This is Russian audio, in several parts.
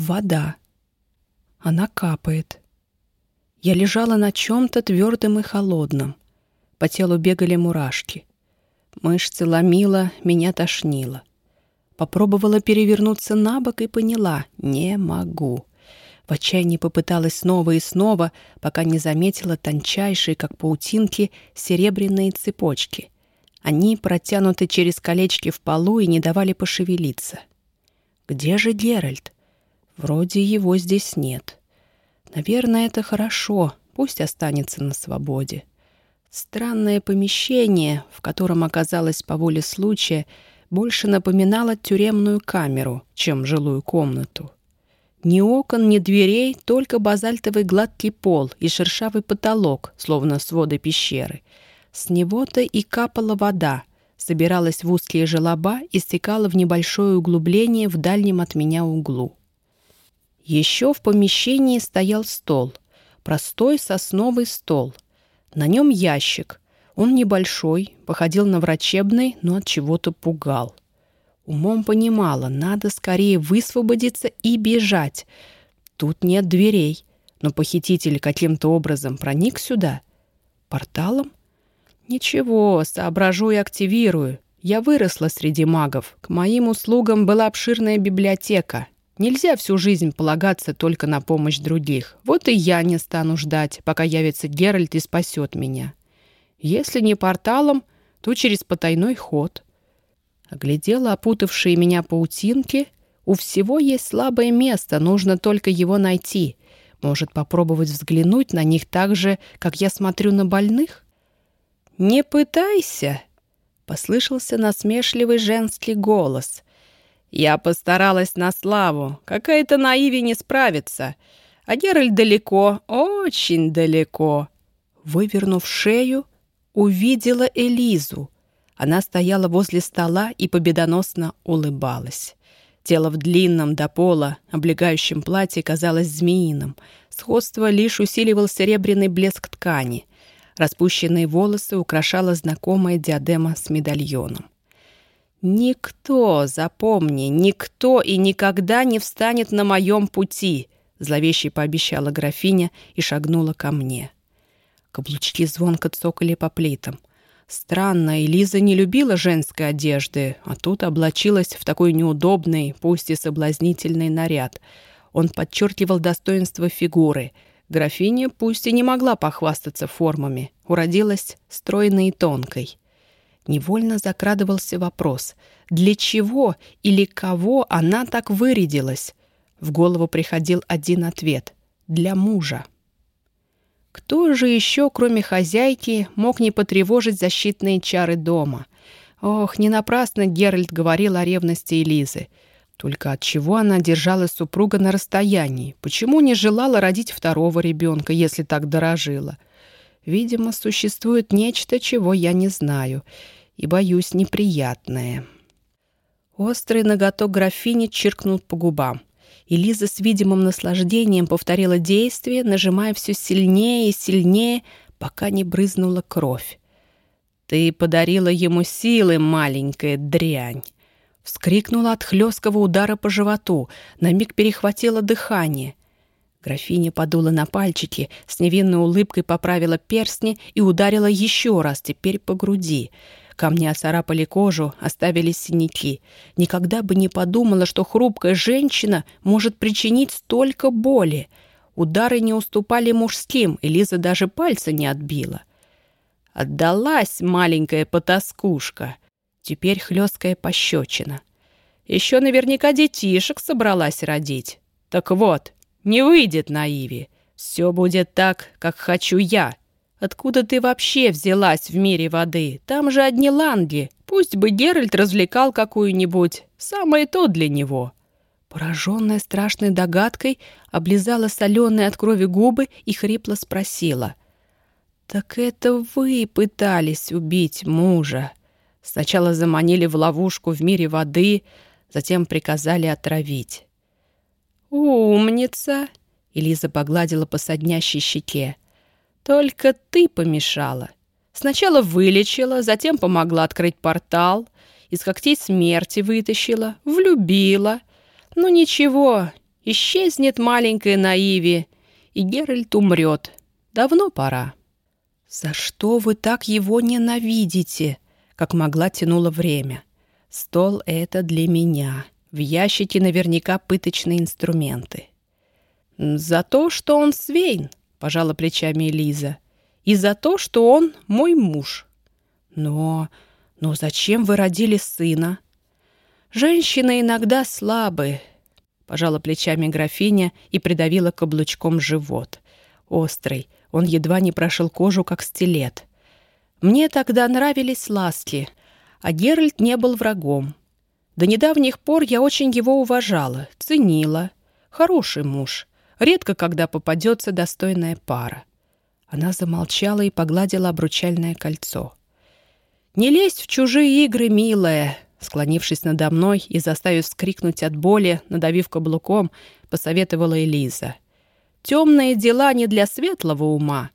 Вода. Она капает. Я лежала на чем-то твердом и холодном. По телу бегали мурашки. Мышцы ломила, меня тошнило. Попробовала перевернуться на бок и поняла — не могу. В отчаянии попыталась снова и снова, пока не заметила тончайшие, как паутинки, серебряные цепочки. Они протянуты через колечки в полу и не давали пошевелиться. Где же Геральт? Вроде его здесь нет. Наверное, это хорошо, пусть останется на свободе. Странное помещение, в котором оказалась по воле случая, больше напоминало тюремную камеру, чем жилую комнату. Ни окон, ни дверей, только базальтовый гладкий пол и шершавый потолок, словно своды пещеры. С него-то и капала вода, собиралась в узкие желоба и стекала в небольшое углубление в дальнем от меня углу. Еще в помещении стоял стол. Простой сосновый стол. На нем ящик. Он небольшой, походил на врачебный, но от чего-то пугал. Умом понимала, надо скорее высвободиться и бежать. Тут нет дверей, но похититель каким-то образом проник сюда. Порталом? Ничего, соображу и активирую. Я выросла среди магов. К моим услугам была обширная библиотека. Нельзя всю жизнь полагаться только на помощь других. Вот и я не стану ждать, пока явится Геральт и спасет меня. Если не порталом, то через потайной ход — Оглядела опутавшие меня паутинки. У всего есть слабое место, нужно только его найти. Может, попробовать взглянуть на них так же, как я смотрю на больных? «Не пытайся!» — послышался насмешливый женский голос. «Я постаралась на славу. Какая-то наиви не справится. А Геральт далеко, очень далеко». Вывернув шею, увидела Элизу — она стояла возле стола и победоносно улыбалась. Тело в длинном до пола, облегающем платье казалось змеиным. Сходство лишь усиливал серебряный блеск ткани. Распущенные волосы украшала знакомая диадема с медальоном. «Никто, запомни, никто и никогда не встанет на моем пути!» зловеще пообещала графиня и шагнула ко мне. Каблучки звонко цокали по плитам. Странно, Элиза не любила женской одежды, а тут облачилась в такой неудобный, пусть и соблазнительный наряд. Он подчеркивал достоинство фигуры. Графиня пусть и не могла похвастаться формами, уродилась стройной и тонкой. Невольно закрадывался вопрос, для чего или кого она так вырядилась? В голову приходил один ответ — для мужа. Кто же еще, кроме хозяйки, мог не потревожить защитные чары дома? Ох, не напрасно Геральт говорил о ревности Элизы. Только от чего она держала супруга на расстоянии? Почему не желала родить второго ребенка, если так дорожила? Видимо, существует нечто, чего я не знаю, и боюсь неприятное. Острый ноготок графини чиркнул по губам и Лиза с видимым наслаждением повторила действие, нажимая все сильнее и сильнее, пока не брызнула кровь. «Ты подарила ему силы, маленькая дрянь!» Вскрикнула от хлесткого удара по животу, на миг перехватила дыхание. Графиня подула на пальчики, с невинной улыбкой поправила перстни и ударила еще раз, теперь по груди — Камни оцарапали кожу, оставили синяки. Никогда бы не подумала, что хрупкая женщина может причинить столько боли. Удары не уступали мужским, и Лиза даже пальца не отбила. Отдалась маленькая потаскушка. Теперь хлесткая пощечина. Еще наверняка детишек собралась родить. Так вот, не выйдет на Иве. Все будет так, как хочу я. Откуда ты вообще взялась в мире воды? Там же одни ланги. Пусть бы Геральт развлекал какую-нибудь. Самое то для него». Пораженная страшной догадкой, облизала соленые от крови губы и хрипло спросила. «Так это вы пытались убить мужа?» Сначала заманили в ловушку в мире воды, затем приказали отравить. «Умница!» — Элиза погладила по соднящей щеке. Только ты помешала. Сначала вылечила, затем помогла открыть портал, из когтей смерти вытащила, влюбила. Ну ничего, Исчезнет маленькая Наиви, и Геральт умрет. Давно пора. «За что вы так его ненавидите?» Как могла тянуло время. «Стол — это для меня. В ящике наверняка пыточные инструменты». «За то, что он свейн», — пожала плечами Элиза. «И за то, что он мой муж». «Но... но зачем вы родили сына?» «Женщины иногда слабы», — пожала плечами графиня и придавила каблучком живот. Острый, он едва не прошил кожу, как стилет. Мне тогда нравились ласки, а Геральт не был врагом. До недавних пор я очень его уважала, ценила. Хороший муж. Редко когда попадется достойная пара. Она замолчала и погладила обручальное кольцо. «Не лезь в чужие игры, милая!» Склонившись надо мной и заставив скрикнуть от боли, надавив каблуком, посоветовала Элиза — Темные дела не для светлого ума.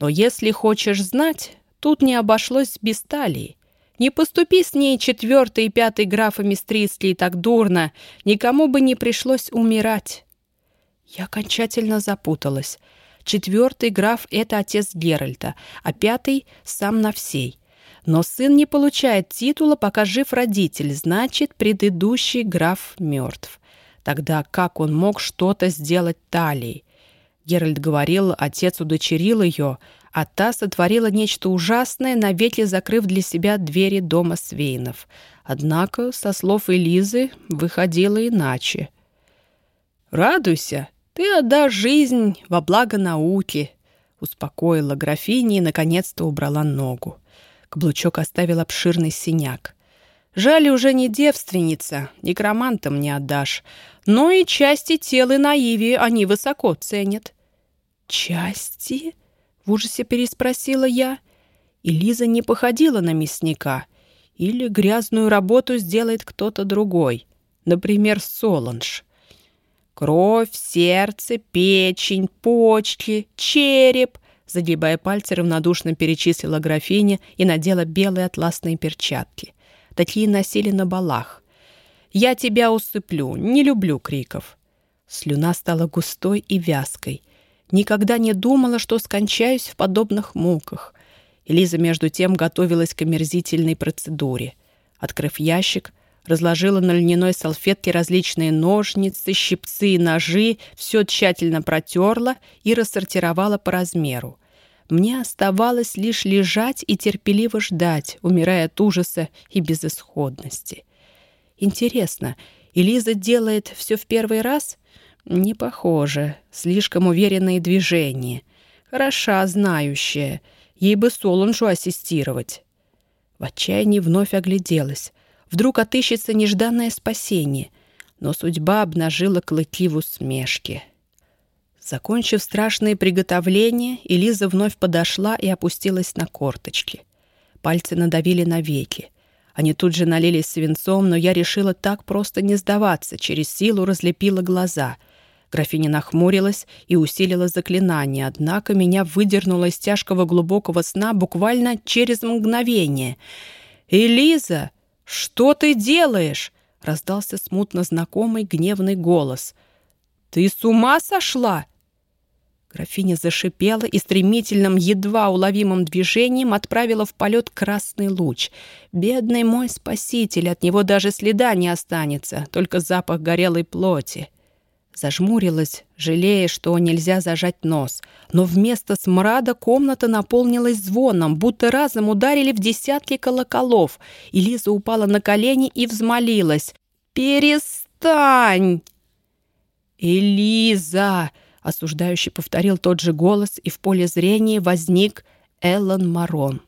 Но если хочешь знать, тут не обошлось без талии. Не поступи с ней четвертый и пятый графами Стритсли так дурно, никому бы не пришлось умирать. Я окончательно запуталась. Четвертый граф — это отец Геральта, а пятый — сам на всей. Но сын не получает титула, пока жив родитель, значит, предыдущий граф мертв. Тогда как он мог что-то сделать талией? Геральт говорил, отец удочерил ее, а та сотворила нечто ужасное, навеки закрыв для себя двери дома Свейнов. Однако, со слов Элизы, выходило иначе. «Радуйся, ты отдашь жизнь во благо науки», — успокоила графиня и, наконец-то, убрала ногу. Каблучок оставил обширный синяк. «Жаль, уже не девственница, некромантам не отдашь, но и части тела наиви они высоко ценят. «Части?» — в ужасе переспросила я. И Лиза не походила на мясника. Или грязную работу сделает кто-то другой, например, Соланж. Кровь, сердце, печень, почки, череп — загибая пальцы, равнодушно перечислила графиня и надела белые атласные перчатки. Такие носили на балах. «Я тебя усыплю, не люблю криков». Слюна стала густой и вязкой. Никогда не думала, что скончаюсь в подобных муках. Элиза, между тем, готовилась к омерзительной процедуре. Открыв ящик, разложила на льняной салфетке различные ножницы, щипцы и ножи, все тщательно протерла и рассортировала по размеру. Мне оставалось лишь лежать и терпеливо ждать, умирая от ужаса и безысходности. Интересно, Элиза делает все в первый раз — не похоже. Слишком уверенные движения. Хороша, знающая. Ей бы Солунжу ассистировать. В отчаянии вновь огляделась. Вдруг отыщется нежданное спасение. Но судьба обнажила клыки в усмешке. Закончив страшные приготовления, Элиза вновь подошла и опустилась на корточки. Пальцы надавили на веки. Они тут же налились свинцом, но я решила так просто не сдаваться, через силу разлепила глаза — Графиня нахмурилась и усилила заклинание, однако меня выдернуло из тяжкого глубокого сна буквально через мгновение. «Элиза, что ты делаешь?» — раздался смутно знакомый гневный голос. «Ты с ума сошла?» Графиня зашипела и стремительным, едва уловимым движением отправила в полет красный луч. «Бедный мой спаситель, от него даже следа не останется, только запах горелой плоти». Зажмурилась, жалея, что нельзя зажать нос. Но вместо смрада комната наполнилась звоном, будто разом ударили в десятки колоколов. И Лиза упала на колени и взмолилась. «Перестань!» «Элиза!» — осуждающий повторил тот же голос, и в поле зрения возник Эллен Марон.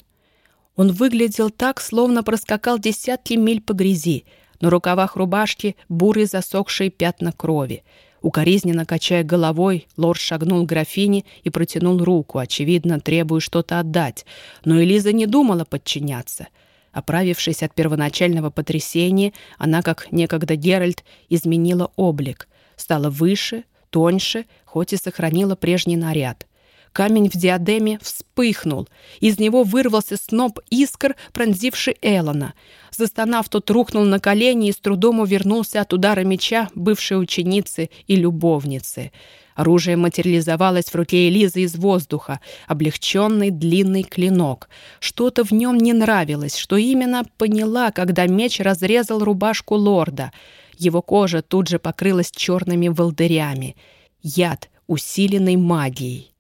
Он выглядел так, словно проскакал десятки миль по грязи. На рукавах рубашки бурые засохшие пятна крови — Укоризненно качая головой, лорд шагнул к графине и протянул руку, очевидно, требуя что-то отдать. Но Элиза не думала подчиняться. Оправившись от первоначального потрясения, она, как некогда Геральт, изменила облик. Стала выше, тоньше, хоть и сохранила прежний наряд. Камень в диадеме вспыхнул. Из него вырвался сноп искр, пронзивший Элона. Застонав, тот рухнул на колени и с трудом увернулся от удара меча бывшей ученицы и любовницы. Оружие материализовалось в руке Элизы из воздуха, облегченный длинный клинок. Что-то в нем не нравилось, что именно поняла, когда меч разрезал рубашку лорда. Его кожа тут же покрылась черными волдырями. Яд, усиленный магией.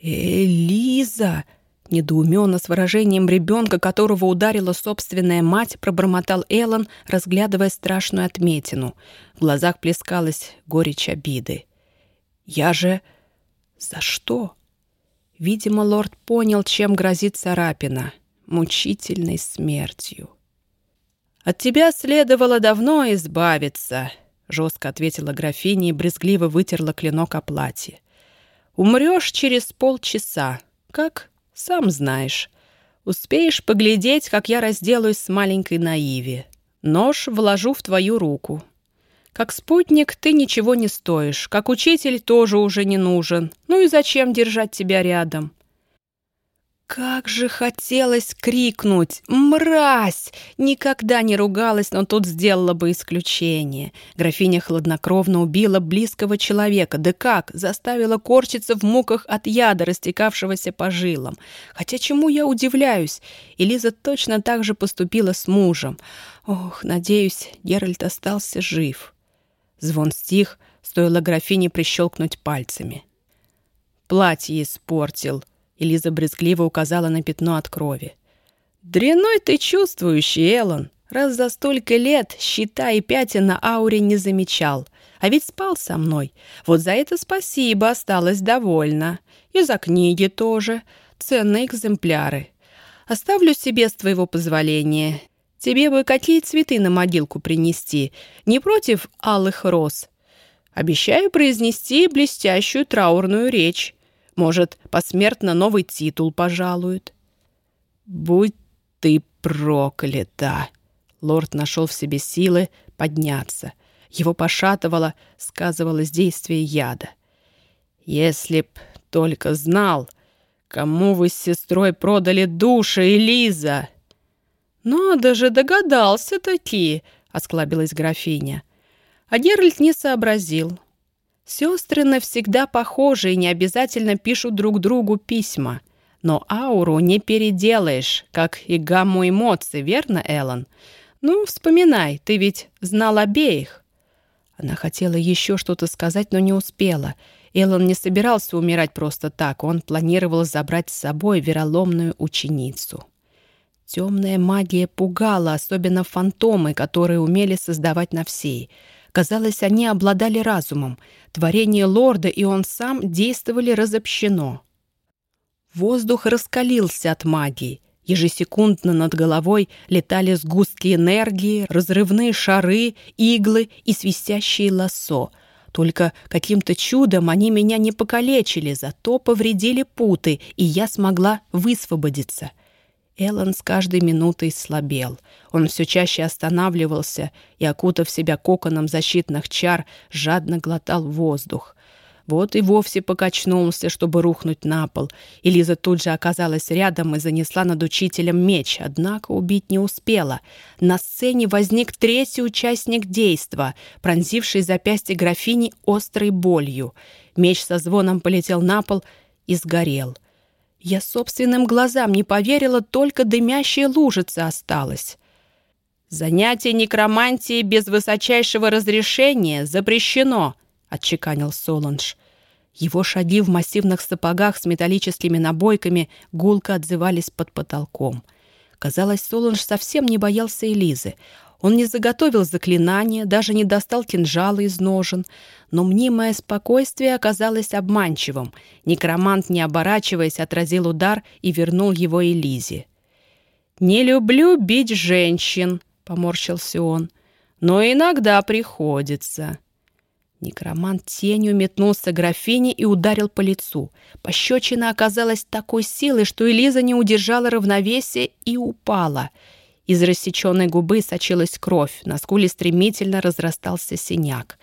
«Элиза!» Недоуменно, с выражением ребенка, которого ударила собственная мать, пробормотал Эллен, разглядывая страшную отметину. В глазах плескалась горечь обиды. «Я же... За что?» Видимо, лорд понял, чем грозит царапина. Мучительной смертью. «От тебя следовало давно избавиться», — жестко ответила графиня и брезгливо вытерла клинок о платье. Умрешь через полчаса, как сам знаешь. Успеешь поглядеть, как я разделаюсь с маленькой наиви. Нож вложу в твою руку. Как спутник ты ничего не стоишь, как учитель тоже уже не нужен. Ну и зачем держать тебя рядом? Как же хотелось крикнуть «Мразь!» Никогда не ругалась, но тут сделала бы исключение. Графиня хладнокровно убила близкого человека. Да как? Заставила корчиться в муках от яда, растекавшегося по жилам. Хотя чему я удивляюсь? Элиза точно так же поступила с мужем. Ох, надеюсь, Геральт остался жив. Звон стих, стоило графине прищелкнуть пальцами. Платье испортил, Элиза брезгливо указала на пятно от крови. «Дряной ты чувствующий, Эллен. Раз за столько лет щита и пятен на ауре не замечал. А ведь спал со мной. Вот за это спасибо, осталась довольна. И за книги тоже. Ценные экземпляры. Оставлю себе с твоего позволения. Тебе бы какие цветы на могилку принести? Не против алых роз? Обещаю произнести блестящую траурную речь. Может, посмертно новый титул пожалуют. «Будь ты проклята!» Лорд нашел в себе силы подняться. Его пошатывало, сказывалось действие яда. «Если б только знал, кому вы с сестрой продали души, Элиза!» «Надо же, догадался-таки!» — осклабилась графиня. А Геральт не сообразил. Сестры навсегда похожи и не обязательно пишут друг другу письма. Но ауру не переделаешь, как и гамму эмоций, верно, Эллен? Ну, вспоминай, ты ведь знал обеих. Она хотела еще что-то сказать, но не успела. Эллен не собирался умирать просто так, он планировал забрать с собой вероломную ученицу. Темная магия пугала, особенно фантомы, которые умели создавать на всей — Казалось, они обладали разумом. Творение лорда и он сам действовали разобщено. Воздух раскалился от магии. Ежесекундно над головой летали сгустки энергии, разрывные шары, иглы и свистящие лассо. Только каким-то чудом они меня не покалечили, зато повредили путы, и я смогла высвободиться. Эллен с каждой минутой слабел. Он все чаще останавливался и, окутав себя коконом защитных чар, жадно глотал воздух. Вот и вовсе покачнулся, чтобы рухнуть на пол. И Лиза тут же оказалась рядом и занесла над учителем меч, однако убить не успела. На сцене возник третий участник действа, пронзивший запястье графини острой болью. Меч со звоном полетел на пол и сгорел — я собственным глазам не поверила, только дымящая лужица осталась. «Занятие некромантией без высочайшего разрешения запрещено», — отчеканил Соланж. Его шаги в массивных сапогах с металлическими набойками гулко отзывались под потолком. Казалось, Соланж совсем не боялся Элизы. Он не заготовил заклинания, даже не достал кинжала из ножен. Но мнимое спокойствие оказалось обманчивым. Некромант, не оборачиваясь, отразил удар и вернул его Элизе. «Не люблю бить женщин», — поморщился он. «Но иногда приходится». Некромант тенью метнулся к графине и ударил по лицу. Пощечина оказалась такой силой, что Элиза не удержала равновесия и упала — из рассеченной губы сочилась кровь, на скуле стремительно разрастался синяк.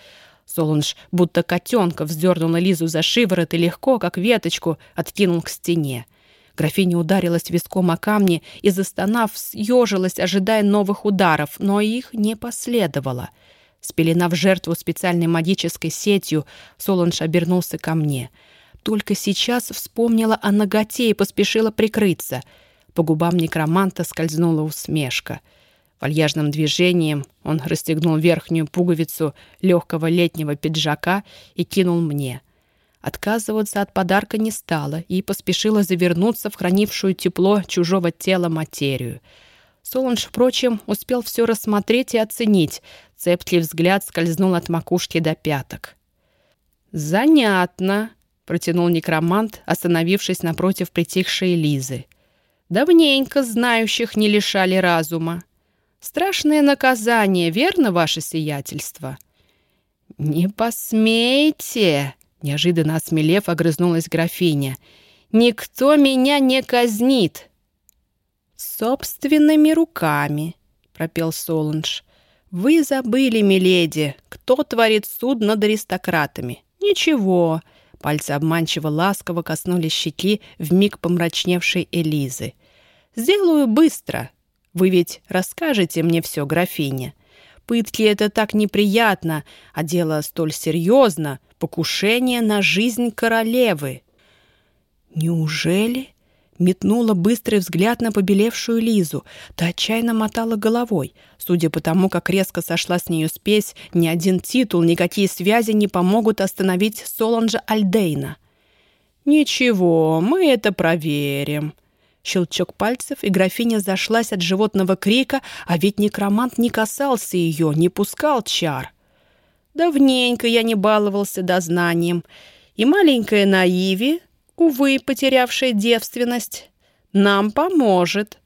Солунж будто котенка вздернула Лизу за шиворот и легко, как веточку, откинул к стене. Графиня ударилась виском о камни и, застонав, съежилась, ожидая новых ударов, но их не последовало. Спеленав жертву специальной магической сетью, Солунж обернулся ко мне. Только сейчас вспомнила о ноготе и поспешила прикрыться. По губам некроманта скользнула усмешка — Вальяжным движением он расстегнул верхнюю пуговицу легкого летнего пиджака и кинул мне. Отказываться от подарка не стала и поспешила завернуться в хранившую тепло чужого тела материю. Солунж, впрочем, успел все рассмотреть и оценить. Цепкий взгляд скользнул от макушки до пяток. «Занятно», — протянул некромант, остановившись напротив притихшей Лизы. «Давненько знающих не лишали разума. Страшное наказание, верно, ваше сиятельство?» «Не посмейте!» — неожиданно осмелев, огрызнулась графиня. «Никто меня не казнит!» «Собственными руками!» — пропел Солунж. «Вы забыли, миледи, кто творит суд над аристократами. Ничего!» Пальцы обманчиво ласково коснулись щеки вмиг помрачневшей Элизы. «Сделаю быстро, вы ведь расскажете мне все, графиня. Пытки — это так неприятно, а дело столь серьезно — покушение на жизнь королевы». «Неужели?» — метнула быстрый взгляд на побелевшую Лизу. Та отчаянно мотала головой. Судя по тому, как резко сошла с нее спесь, ни один титул, никакие связи не помогут остановить Соланжа Альдейна. «Ничего, мы это проверим», Щелчок пальцев, и графиня зашлась от животного крика, а ведь некромант не касался ее, не пускал чар. Давненько я не баловался дознанием, и маленькая Наиви, увы, потерявшая девственность, нам поможет.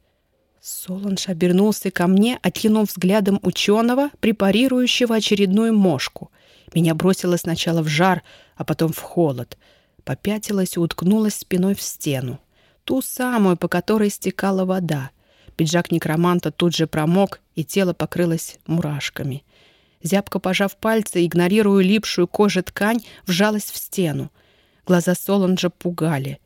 Соланж обернулся ко мне, откинув взглядом ученого, препарирующего очередную мошку. Меня бросило сначала в жар, а потом в холод. Попятилась и уткнулась спиной в стену ту самую, по которой стекала вода. Пиджак некроманта тут же промок, и тело покрылось мурашками. Зябко пожав пальцы, игнорируя липшую кожу ткань, вжалась в стену. Глаза Соланджа пугали.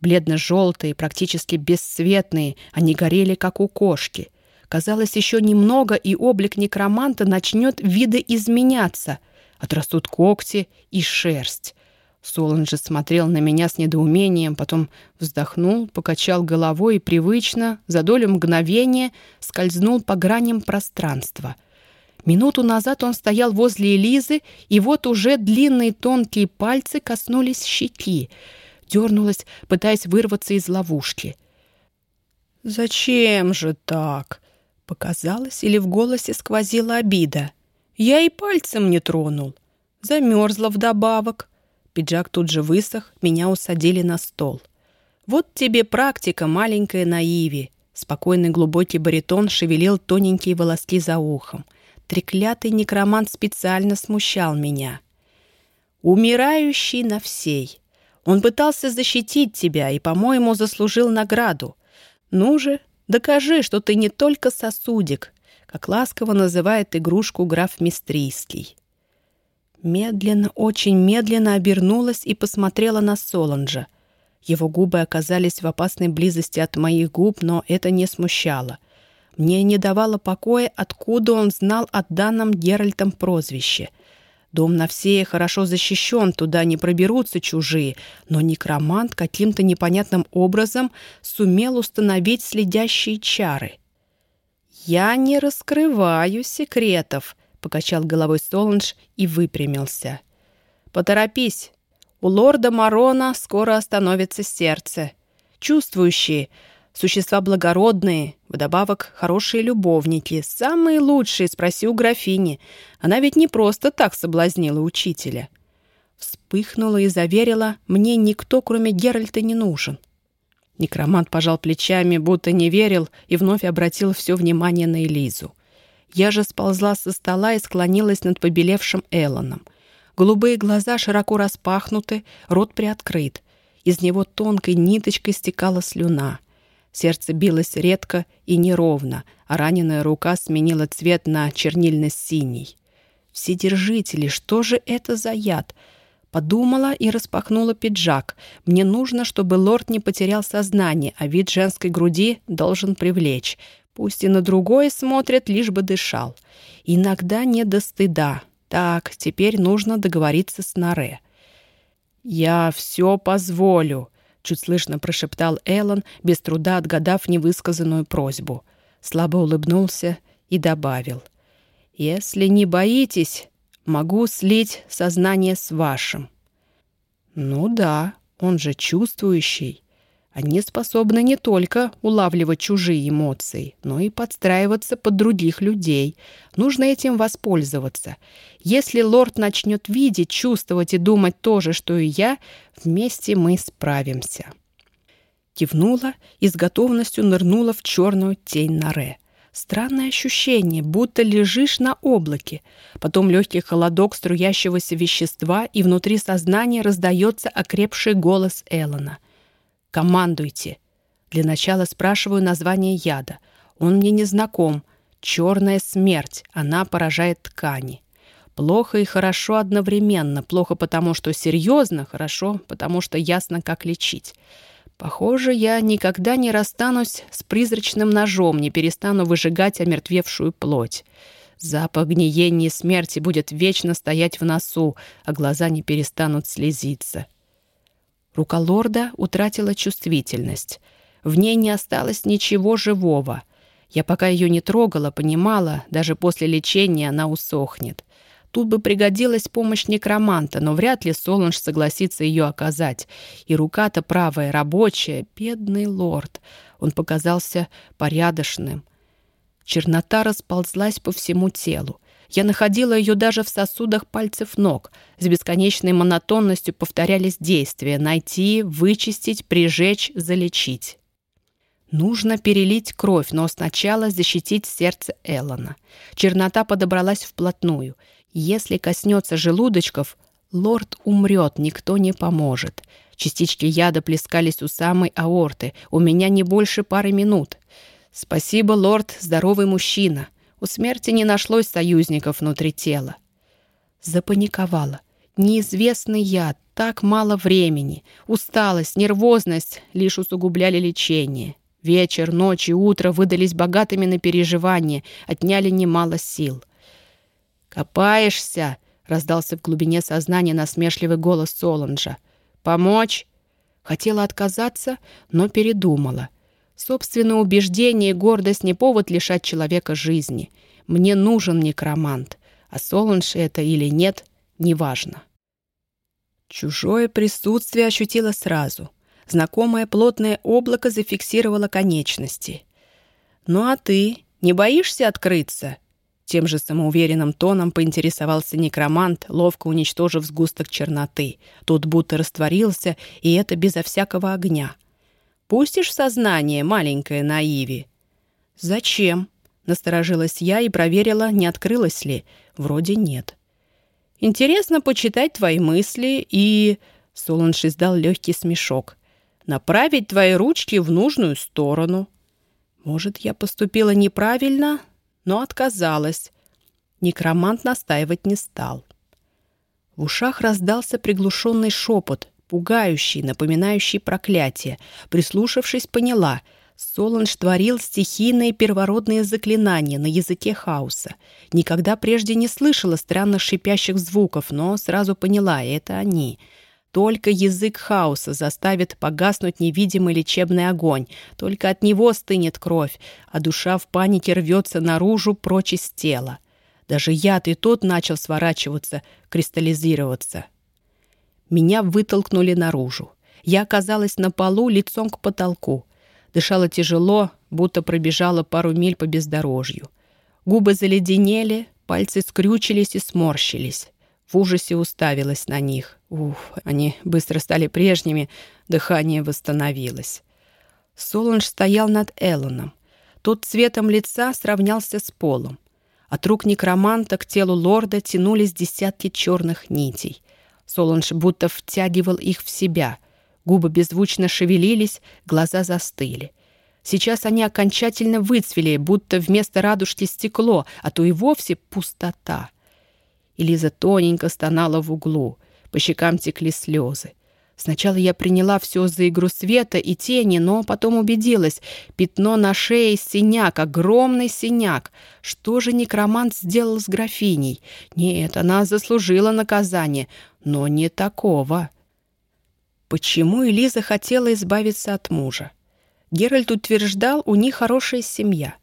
Бледно-желтые, практически бесцветные, они горели, как у кошки. Казалось, еще немного, и облик некроманта начнет видоизменяться. Отрастут когти и шерсть. Солон же смотрел на меня с недоумением, потом вздохнул, покачал головой и привычно, за долю мгновения, скользнул по граням пространства. Минуту назад он стоял возле Элизы, и вот уже длинные тонкие пальцы коснулись щеки. Дернулась, пытаясь вырваться из ловушки. «Зачем же так?» Показалось, или в голосе сквозила обида. «Я и пальцем не тронул. Замерзла вдобавок». Пиджак тут же высох, меня усадили на стол. «Вот тебе практика, маленькая наиви!» Спокойный глубокий баритон шевелил тоненькие волоски за ухом. Треклятый некромант специально смущал меня. «Умирающий на всей. Он пытался защитить тебя и, по-моему, заслужил награду. Ну же, докажи, что ты не только сосудик, как ласково называет игрушку граф Мистрийский. Медленно, очень медленно обернулась и посмотрела на Соланджа. Его губы оказались в опасной близости от моих губ, но это не смущало. Мне не давало покоя, откуда он знал о данном Геральтом прозвище. Дом на все хорошо защищен, туда не проберутся чужие, но некромант каким-то непонятным образом сумел установить следящие чары. «Я не раскрываю секретов», — покачал головой Солунж и выпрямился. «Поторопись. У лорда Марона скоро остановится сердце. Чувствующие, существа благородные, вдобавок хорошие любовники, самые лучшие, спроси у графини. Она ведь не просто так соблазнила учителя». Вспыхнула и заверила, мне никто, кроме Геральта, не нужен. Некромант пожал плечами, будто не верил, и вновь обратил все внимание на Элизу. Я же сползла со стола и склонилась над побелевшим Эллоном. Голубые глаза широко распахнуты, рот приоткрыт. Из него тонкой ниточкой стекала слюна. Сердце билось редко и неровно, а раненая рука сменила цвет на чернильно-синий. Вседержители, что же это за яд? Подумала и распахнула пиджак. Мне нужно, чтобы лорд не потерял сознание, а вид женской груди должен привлечь. Пусть и на другое смотрят, лишь бы дышал. Иногда не до стыда. Так, теперь нужно договориться с Наре. «Я все позволю», — чуть слышно прошептал Эллен, без труда отгадав невысказанную просьбу. Слабо улыбнулся и добавил. «Если не боитесь, могу слить сознание с вашим». «Ну да, он же чувствующий. Они способны не только улавливать чужие эмоции, но и подстраиваться под других людей. Нужно этим воспользоваться. Если лорд начнет видеть, чувствовать и думать то же, что и я, вместе мы справимся. Кивнула и с готовностью нырнула в черную тень Наре. Странное ощущение, будто лежишь на облаке. Потом легкий холодок струящегося вещества, и внутри сознания раздается окрепший голос Эллона — «Командуйте». Для начала спрашиваю название яда. Он мне не знаком. «Черная смерть». Она поражает ткани. Плохо и хорошо одновременно. Плохо потому, что серьезно, хорошо потому, что ясно, как лечить. Похоже, я никогда не расстанусь с призрачным ножом, не перестану выжигать омертвевшую плоть. Запах гниения смерти будет вечно стоять в носу, а глаза не перестанут слезиться. Рука лорда утратила чувствительность. В ней не осталось ничего живого. Я пока ее не трогала, понимала, даже после лечения она усохнет. Тут бы пригодилась помощь некроманта, но вряд ли Соланж согласится ее оказать. И рука-то правая, рабочая, бедный лорд. Он показался порядочным. Чернота расползлась по всему телу. Я находила ее даже в сосудах пальцев ног. С бесконечной монотонностью повторялись действия — найти, вычистить, прижечь, залечить. Нужно перелить кровь, но сначала защитить сердце Эллона. Чернота подобралась вплотную. Если коснется желудочков, лорд умрет, никто не поможет. Частички яда плескались у самой аорты. У меня не больше пары минут. Спасибо, лорд, здоровый мужчина. У смерти не нашлось союзников внутри тела. Запаниковала. Неизвестный яд, так мало времени. Усталость, нервозность лишь усугубляли лечение. Вечер, ночь и утро выдались богатыми на переживания, отняли немало сил. «Копаешься?» — раздался в глубине сознания насмешливый голос Соланжа. «Помочь?» Хотела отказаться, но передумала — Собственное убеждение и гордость не повод лишать человека жизни. Мне нужен некромант, а Солунж это или нет, неважно. Чужое присутствие ощутила сразу. Знакомое плотное облако зафиксировало конечности. «Ну а ты не боишься открыться?» Тем же самоуверенным тоном поинтересовался некромант, ловко уничтожив сгусток черноты. Тот будто растворился, и это безо всякого огня. Пустишь в сознание, маленькая наиви?» «Зачем?» — насторожилась я и проверила, не открылась ли. Вроде нет. «Интересно почитать твои мысли и...» Солунж издал легкий смешок. «Направить твои ручки в нужную сторону». Может, я поступила неправильно, но отказалась. Некромант настаивать не стал. В ушах раздался приглушенный шепот, пугающий, напоминающий проклятие. Прислушавшись, поняла — Соланж творил стихийные первородные заклинания на языке хаоса. Никогда прежде не слышала странных шипящих звуков, но сразу поняла — это они. Только язык хаоса заставит погаснуть невидимый лечебный огонь, только от него стынет кровь, а душа в панике рвется наружу прочь из тела. Даже яд и тот начал сворачиваться, кристаллизироваться. Меня вытолкнули наружу. Я оказалась на полу лицом к потолку. Дышала тяжело, будто пробежала пару миль по бездорожью. Губы заледенели, пальцы скрючились и сморщились. В ужасе уставилась на них. Ух, они быстро стали прежними, дыхание восстановилось. Солунж стоял над Эллоном. Тот цветом лица сравнялся с полом. От рук некроманта к телу лорда тянулись десятки черных нитей. Солунж будто втягивал их в себя. Губы беззвучно шевелились, глаза застыли. Сейчас они окончательно выцвели, будто вместо радужки стекло, а то и вовсе пустота. Элиза тоненько стонала в углу. По щекам текли слезы. Сначала я приняла все за игру света и тени, но потом убедилась. Пятно на шее синяк, огромный синяк. Что же некромант сделал с графиней? Нет, она заслужила наказание, но не такого. Почему Элиза хотела избавиться от мужа? Геральт утверждал, у них хорошая семья.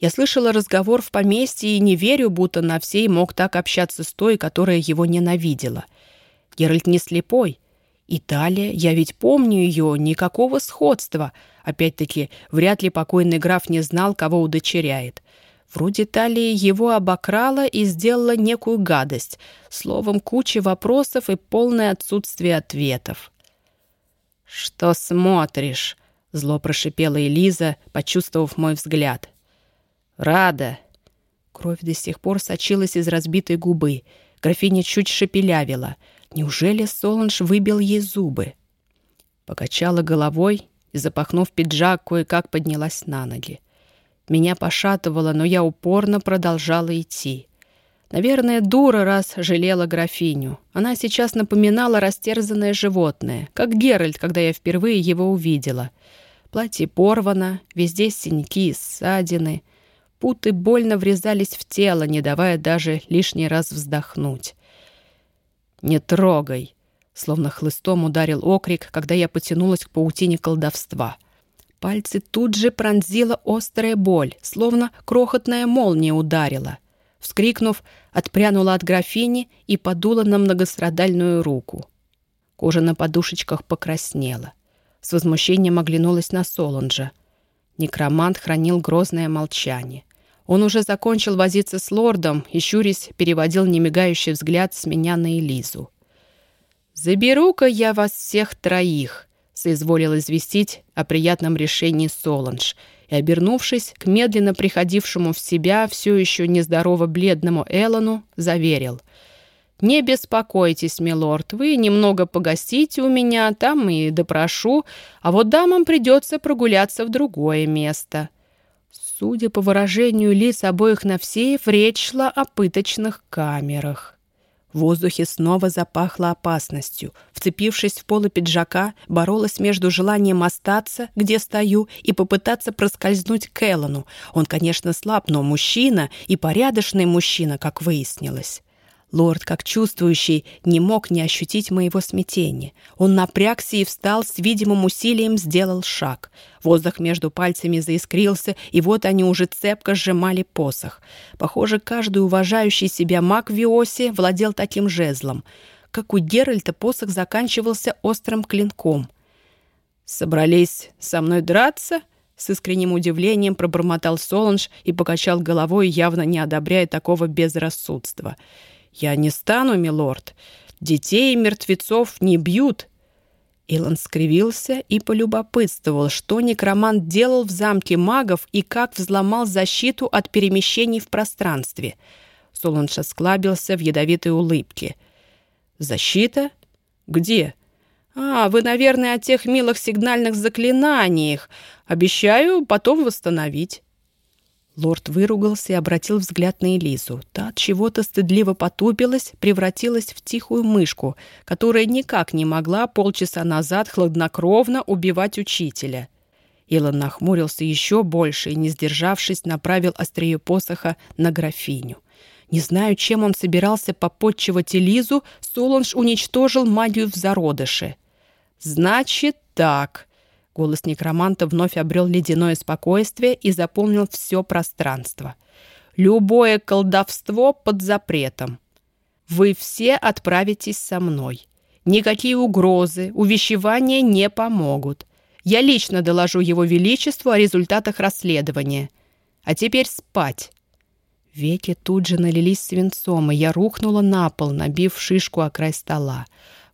Я слышала разговор в поместье и не верю, будто на всей мог так общаться с той, которая его ненавидела. Геральт не слепой — Италия, я ведь помню ее, никакого сходства. Опять-таки, вряд ли покойный граф не знал, кого удочеряет. Вроде Талия его обокрала и сделала некую гадость. Словом, куча вопросов и полное отсутствие ответов. «Что смотришь?» — зло прошипела Элиза, почувствовав мой взгляд. «Рада!» Кровь до сих пор сочилась из разбитой губы. Графиня чуть шепелявила — Неужели Соланж выбил ей зубы? Покачала головой и, запахнув пиджак, кое-как поднялась на ноги. Меня пошатывало, но я упорно продолжала идти. Наверное, дура раз жалела графиню. Она сейчас напоминала растерзанное животное, как Геральт, когда я впервые его увидела. Платье порвано, везде синяки и ссадины. Путы больно врезались в тело, не давая даже лишний раз вздохнуть. «Не трогай!» Словно хлыстом ударил окрик, когда я потянулась к паутине колдовства. Пальцы тут же пронзила острая боль, словно крохотная молния ударила. Вскрикнув, отпрянула от графини и подула на многострадальную руку. Кожа на подушечках покраснела. С возмущением оглянулась на Солонжа. Некромант хранил грозное молчание. Он уже закончил возиться с лордом и, щурясь, переводил немигающий взгляд с меня на Элизу. «Заберу-ка я вас всех троих», — соизволил известить о приятном решении Соланж, и, обернувшись к медленно приходившему в себя все еще нездорово бледному Эллону, заверил. «Не беспокойтесь, милорд, вы немного погостите у меня, там и допрошу, а вот дамам придется прогуляться в другое место». Судя по выражению лиц обоих Навсеев, речь шла о пыточных камерах. В воздухе снова запахло опасностью. Вцепившись в полы пиджака, боролась между желанием остаться, где стою, и попытаться проскользнуть к Эллону. Он, конечно, слаб, но мужчина и порядочный мужчина, как выяснилось. Лорд, как чувствующий, не мог не ощутить моего смятения. Он напрягся и встал, с видимым усилием сделал шаг. Воздух между пальцами заискрился, и вот они уже цепко сжимали посох. Похоже, каждый уважающий себя маг Виосе владел таким жезлом. Как у Геральта посох заканчивался острым клинком. «Собрались со мной драться?» С искренним удивлением пробормотал Соланж и покачал головой, явно не одобряя такого безрассудства. «Я не стану, милорд. Детей мертвецов не бьют». Илон скривился и полюбопытствовал, что некромант делал в замке магов и как взломал защиту от перемещений в пространстве. Солунж осклабился в ядовитой улыбке. «Защита? Где?» «А, вы, наверное, о тех милых сигнальных заклинаниях. Обещаю потом восстановить». Лорд выругался и обратил взгляд на Элизу. Та от чего-то стыдливо потупилась, превратилась в тихую мышку, которая никак не могла полчаса назад хладнокровно убивать учителя. Илон нахмурился еще больше и, не сдержавшись, направил острие посоха на графиню. Не знаю, чем он собирался попотчевать Элизу, Солонж уничтожил магию в зародыше. «Значит так», Голос некроманта вновь обрел ледяное спокойствие и заполнил все пространство. «Любое колдовство под запретом. Вы все отправитесь со мной. Никакие угрозы, увещевания не помогут. Я лично доложу его величеству о результатах расследования. А теперь спать». Веки тут же налились свинцом, и я рухнула на пол, набив шишку о край стола.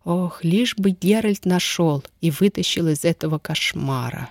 Ох, лишь бы Геральт нашел и вытащил из этого кошмара.